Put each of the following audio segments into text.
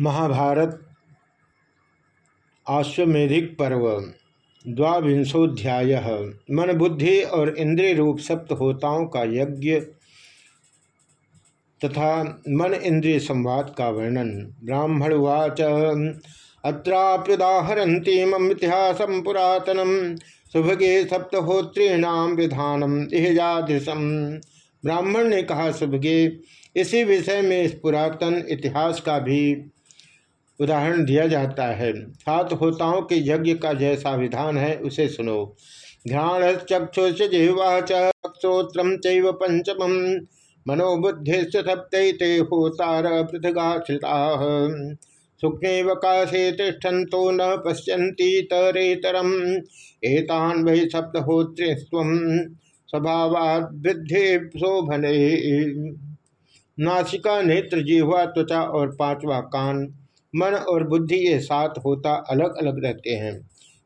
महाभारत आश्वेधिक पर्व द्वांशोध्याय मन बुद्धि और इंद्रिय रूप सप्त होताओं का यज्ञ तथा मन इंद्रिय संवाद का वर्णन। ब्राह्मणवाच अत्राप्युदाहरती मम इतिहास पुरातनम सुभगे सप्तहोत्रीणाम विधानम इहजादृशम ब्राह्मण ने कहा, सुभगे, इसी विषय में इस पुरातन इतिहास का भी उदाहरण दिया जाता है। सात होताओं के यज्ञ का जैसा विधान है, उसे सुनो। घ्राण चक्षुष जिह्वा चैव पंचम। मनोबुद्धि सप्ते होतार पृथगाश्रिता। सूक्ष्मकाशे तिष्ठन्तो न पश्यन्ति तरेतरम एतान वै सप्तहोत्रिस्व स्वभावाद्वृद्धि शोभने। नासिका नेत्र जिह्वा, त्वचा और पांचवा कान मन और बुद्धि ये सात होता अलग अलग रहते हैं।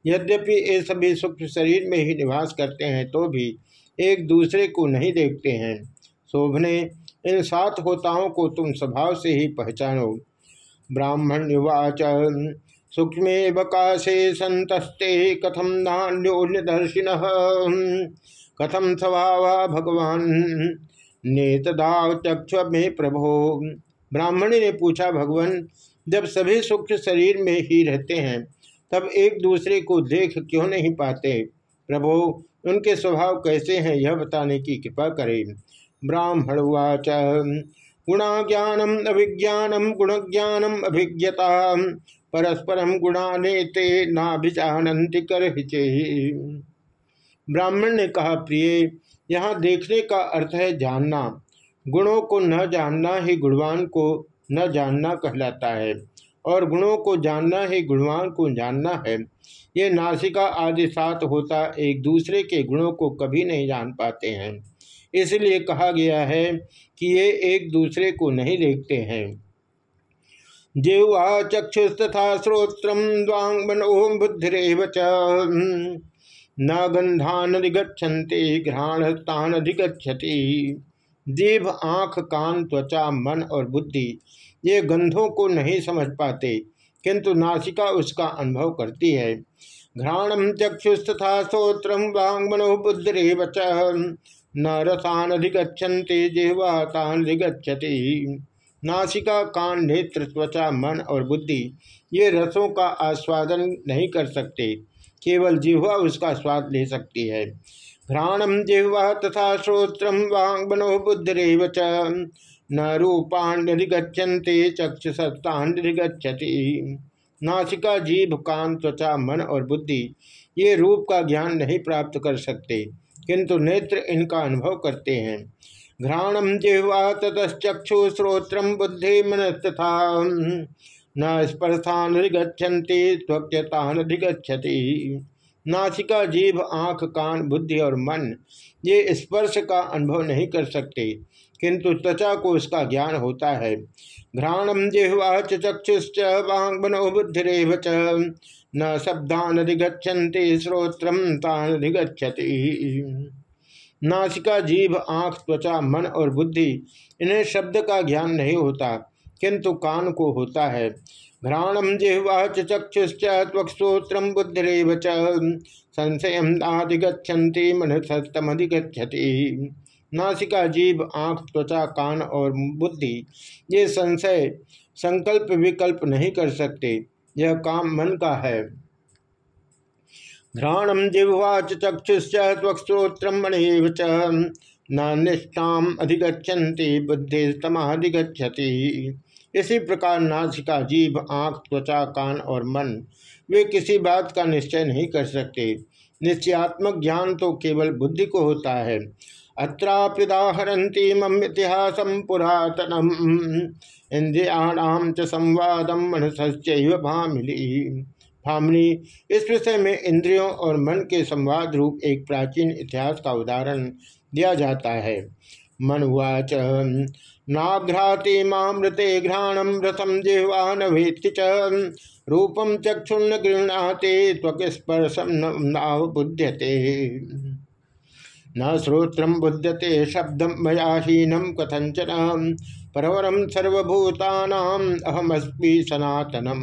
यद्यपि ये सभी सूक्ष्म शरीर में ही निवास करते हैं तो भी एक दूसरे को नहीं देखते हैं। शोभने, इन सात होताओं को तुम स्वभाव से ही पहचानो। ब्राह्मण युवाच सूक्ष्म बकाशे संतस्ते कथम नान्योन्यदर्शिन कथम स्वभाव भगवान? नेतदा चक्ष में प्रभो। ब्राह्मणी ने पूछा, भगवान जब सभी सूक्ष्म शरीर में ही रहते हैं, तब एक दूसरे को देख क्यों नहीं पाते? प्रभो, उनके स्वभाव कैसे हैं यह बताने की कृपा करें। ब्राह्मण वाच गुणा ज्ञानम अभिज्ञानम गुण ज्ञानम अभिज्ञता, परस्परम गुणानेते नाभिजानंति कर ब्राह्मण ने कहा, प्रिय, यहाँ देखने का अर्थ है जानना। गुणों को न जानना ही गुणवान को न जानना कहलाता है और गुणों को जानना ही गुणवान को जानना है। ये नासिका आदि सात होता एक दूसरे के गुणों को कभी नहीं जान पाते हैं। इसलिए कहा गया है कि ये एक दूसरे को नहीं देखते हैं। जिह्वा चक्षुस्तथा श्रोत्रम द्वांग मनो बुद्धिरेव न गंधानधिगछन्ति घ्राणस्थानधिगछति जीभ आँख, कान, त्वचा, मन और बुद्धि, ये गंधों को नहीं समझ पाते, किंतु नासिका उसका अनुभव करती है। घ्राणम चक्षुस्तथा श्रोत्रम वांग मनो बुद्धिरेव न रसान अधिगछन्ति जिह्वा नासिका, कान, नेत्र, त्वचा, मन और बुद्धि, ये रसों का आस्वादन नहीं कर सकते, केवल जिह्वा उसका स्वाद ले सकती है। घ्राणम जिह्वा तथा श्रोत्रम वांग मनो बुद्धिरेव न रूपाण्यधिगछन्ति चक्षुसत्तान्यधिगछति नासिका, जीभ, कान, त्वचा, मन और बुद्धि, ये रूप का ज्ञान नहीं प्राप्त कर सकते, किंतु नेत्र इनका अनुभव करते हैं। घ्राणम जिह्वा ततश्चक्षु श्रोत्रम बुद्धि मनस्तथा न स्पर्शान अधिगछन्ति त्वक्यतान अधिगछति नासिका, जीभ, आँख, कान, बुद्धि और मन, ये स्पर्श का अनुभव नहीं कर सकते। किंतु त्वचा को इसका ज्ञान होता है। घ्राणम जिह्वा चक्षुश्च वांग मनो न शब्दान श्रोत्रम नासिका, जीभ, आँख, त्वचा, मन और बुद्धि, इन्हें शब्द का ज्ञान नहीं होता, किंतु कान को होता है। घ्राणम जिह्वा चक्षुश्च त्वक्श्रोत्र बुद्धिरेव संशय आदिगछन्ति मनसस्तमधिगछति नासिका जीव आँख, त्वचा, कान और बुद्धि, ये संशय, संकल्प, विकल्प नहीं कर सकते। यह काम मन का है। घ्राणम जिह्वाच चक्षुश्च त्वक्श्रोत्र मणिव च। न निष्ठाम अधिगछन्ति बुद्धिस्तमाधिगछति इसी प्रकार नासिका जीव आँख, त्वचा, कान और मन, वे किसी बात का निश्चय नहीं कर सकते। निश्चयात्मक ज्ञान तो केवल बुद्धि को होता है। अत्राप्युदाहरती मम इतिहास पुरातनम। इंद्रियाणाम च संवादम मनसश्चैव भामिली भामनी, इस विषय में इंद्रियों और मन के संवाद रूप एक प्राचीन इतिहास का उदाहरण दिया जाता है। मनुवाच, नाघ्राति मामृते घ्राणम रथम जिह्वा नीति च रूपम चक्षुन्न गृहणाते त्वक स्पर्शम नावबुध्यते न श्रोत्र बुध्यते, शब्द मयाहीनम कथंचन परवरम सर्वभूतानाम अहमस्मी सनातनम।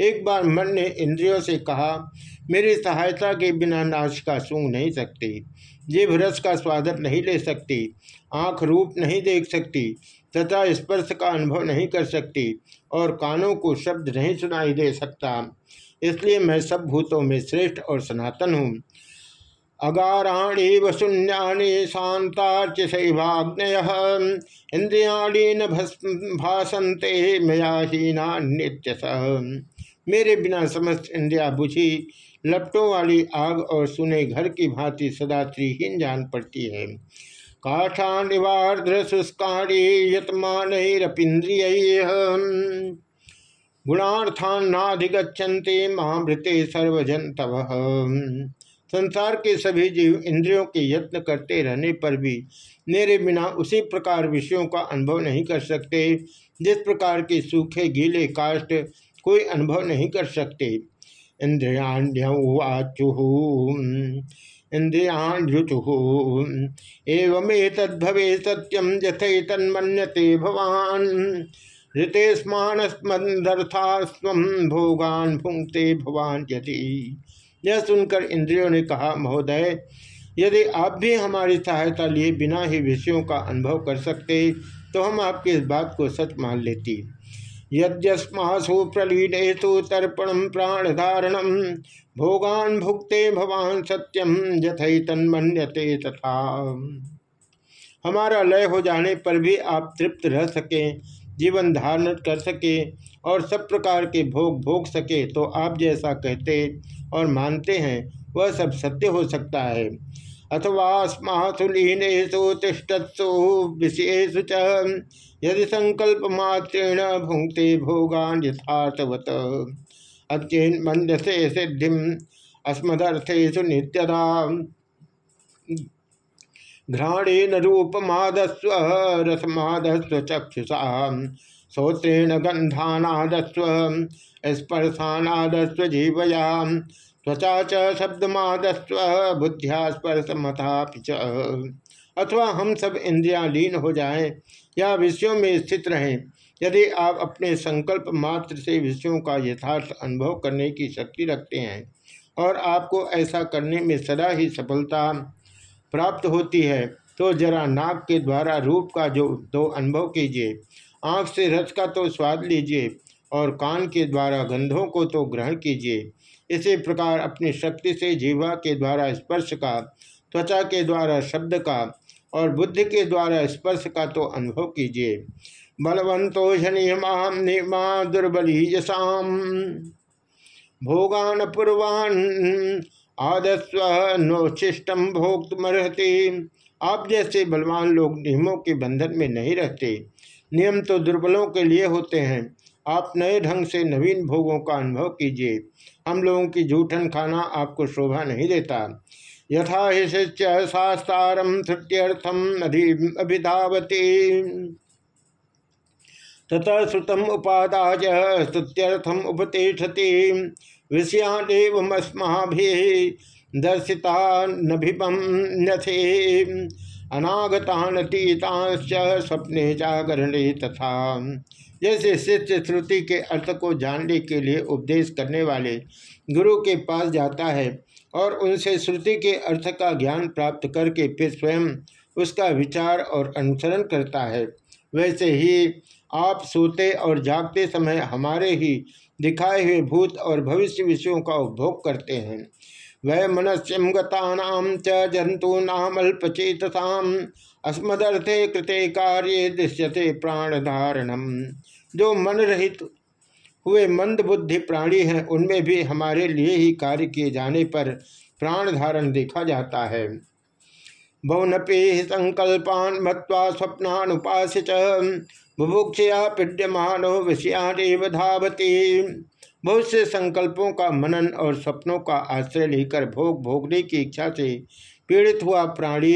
एक बार मन ने इंद्रियों से कहा, मेरी सहायता के बिना नाश का सूंघ नहीं सकती, जीभ रस का स्वादन नहीं ले सकती, आँख रूप नहीं देख सकती, तथा स्पर्श का अनुभव नहीं कर सकती और कानों को शब्द नहीं सुनाई दे सकता। इसलिए मैं सब भूतों में श्रेष्ठ और सनातन हूँ। अगाराणी वशून्यानि शांताचिशैवाग्नय इंद्रियाणी न भाषंते मया हीना नित्य मेरे बिना समस्त इंद्रिया बुझी, लपटों वाली आग और सुने घर की भांति सदा त्रिहीन जान पड़ती है। काठानिवार्द्र शुष्काणी यतमानरपिंद्रिय गुणार्थान्नाधिगछन्ते महामृते सर्वजंतव संसार के सभी जीव इंद्रियों के यत्न करते रहने पर भी मेरे बिना उसी प्रकार विषयों का अनुभव नहीं कर सकते। जिस प्रकार के सूखे गीले काष्ट कोई अनुभव नहीं कर सकते। इंद्रियाण्यवाचु इंद्रियाण्युचु एवं सत्यम यथे तन्मन्यते भवान ऋतेस्मानस्मदर्थास्व भोगान भुंगते भवान यदि यह सुनकर इंद्रियों ने कहा, महोदय, यदि आप भी हमारी सहायता लिए बिना ही विषयों का अनुभव कर सकते तो हम आपकी इस बात को सच मान लेती। यद्यस्मासु तर्पण प्राण धारणम भोगान भुक्ते भवान सत्यम यथई तन्मन्यते तथा। हमारा लय हो जाने पर भी आप तृप्त रह सके, जीवन धारण कर सके और सब प्रकार के भोग भोग सके तो आप जैसा कहते और मानते हैं, वह सब सत्य हो सकता है। अथवा स्मासुलीनेशु तिष्ठत्सु विषयेशु च, यदि संकल्प मात्रेण भुंक्ते भोगान यथार्थवत। अत्यन मंदसे सिद्धि अस्मदर्थेशु नित्यदा घ्राणेन रूपमादस्व, रसमादस्व चक्षुषा श्रोत्रेण गंधानादस्व स्पर्शानादस्व जीवया त्वचा च शब्दमादस्व, बुद्धिया स्पर्श मथा अथवा हम सब इंद्रिया लीन हो जाएँ या विषयों में स्थित रहें, यदि आप अपने संकल्प मात्र से विषयों का यथार्थ अनुभव करने की शक्ति रखते हैं और आपको ऐसा करने में सदा ही सफलता प्राप्त होती है तो जरा नाक के द्वारा रूप का जो दो अनुभव कीजिए। आँख से रस का तो स्वाद लीजिए और कान के द्वारा गंधों को तो ग्रहण कीजिए। इसी प्रकार अपनी शक्ति से जीवा के द्वारा स्पर्श का त्वचा के द्वारा शब्द का और बुद्धि के द्वारा स्पर्श का तो अनुभव कीजिए। बलवंतो नियमा नियमा दुर्बली यशाम भोगान पूर्वान आदस्व नोचिष्टम भोक्तमर्हति। आप जैसे बलवान लोग नियमों के बंधन में नहीं रहते नियम तो दुर्बलों के लिए होते हैं। आप नए ढंग से नवीन भोगों का अनुभव कीजिए। हम लोगों की जूठन खाना आपको शोभा नहीं देता। यथा शिष्य शास्तारम तृतीयर्थम अभिधावती। तथा श्रुतम उपादाय स्तुत्यर्थम उपतिषति विषयादेवस्मा दर्शिता नभिपम नथे अनागतानतीतांश्च स्वप्ने जागरणे तथा। जैसे शिष्य श्रुति के अर्थ को जानने के लिए उपदेश करने वाले गुरु के पास जाता है और उनसे श्रुति के अर्थ का ज्ञान प्राप्त करके फिर स्वयं उसका विचार और अनुसरण करता है। वैसे ही आप सोते और जागते समय हमारे ही दिखाए हुए भूत और भविष्य विषयों का उपभोग करते हैं। वह मनस्यम गतानाम च अस्मदर्थे कृते कार्य दृश्यते प्राण धारणम जो मन रहित हुए मंद बुद्धि प्राणी हैं, उनमें भी हमारे लिए ही कार्य किए जाने पर प्राण धारण देखा जाता है। बहुनपे संकल्पान मत्वा स्वप्नानुपास बुभुक्षया पीड्यमान विषयान धावती। बहुत से संकल्पों का मनन और सपनों का आश्रय लेकर भोग भोगने की इच्छा से पीड़ित हुआ प्राणी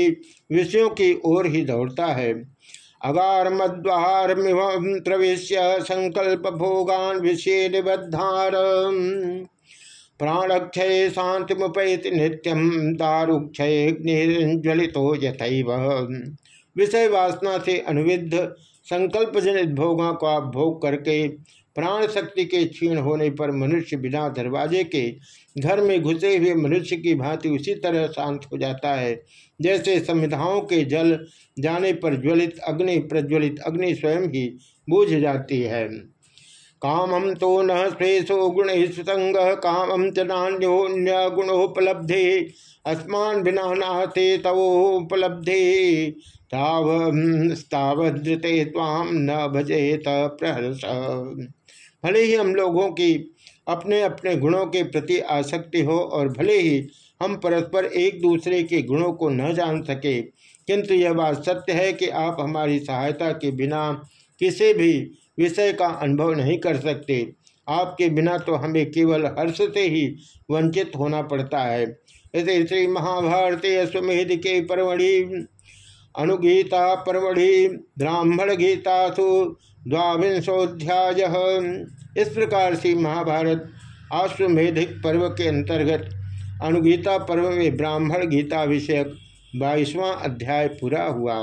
विषयों की ओर ही दौड़ता है। अगार मद्वार प्रवेश संकल्प भोगान विषय निबद्धार। प्राणक्षय शांति मुपैत नित्यम दारुक्षय ज्वलित यथ विषय वासना से अनुविध संकल्प जनित भोगों का भोग करके प्राण शक्ति के क्षीण होने पर मनुष्य बिना दरवाजे के घर में घुसे हुए मनुष्य की भांति उसी तरह शांत हो जाता है। जैसे संविधाओं के जल जाने पर ज्वलित अग्नि प्रज्वलित अग्नि स्वयं ही बूझ जाती है। कामम तो न स्वेशो गुण संग कामम च नान्योन्य गुणोपलब्धि अस्मान बिना नाते तवोपलब्धि। तावधृते ताम न भजेत प्रहर्ष भले ही हम लोगों की अपने अपने गुणों के प्रति आसक्ति हो और भले ही हम परस्पर एक दूसरे के गुणों को न जान सके, किंतु यह बात सत्य है कि आप हमारी सहायता के बिना किसी भी विषय का अनुभव नहीं कर सकते। आपके बिना तो हमें केवल हर्ष से ही वंचित होना पड़ता है। इसे श्री महाभारती अश्वमेध के परवड़ी अनुगीता परवड़ी ब्राह्मण गीतासु द्वांशोध्याय इस प्रकार से महाभारत आश्वेधिक पर्व के अंतर्गत अनुगीता पर्व में ब्राह्मण गीता विषयक बाईसवां अध्याय पूरा हुआ।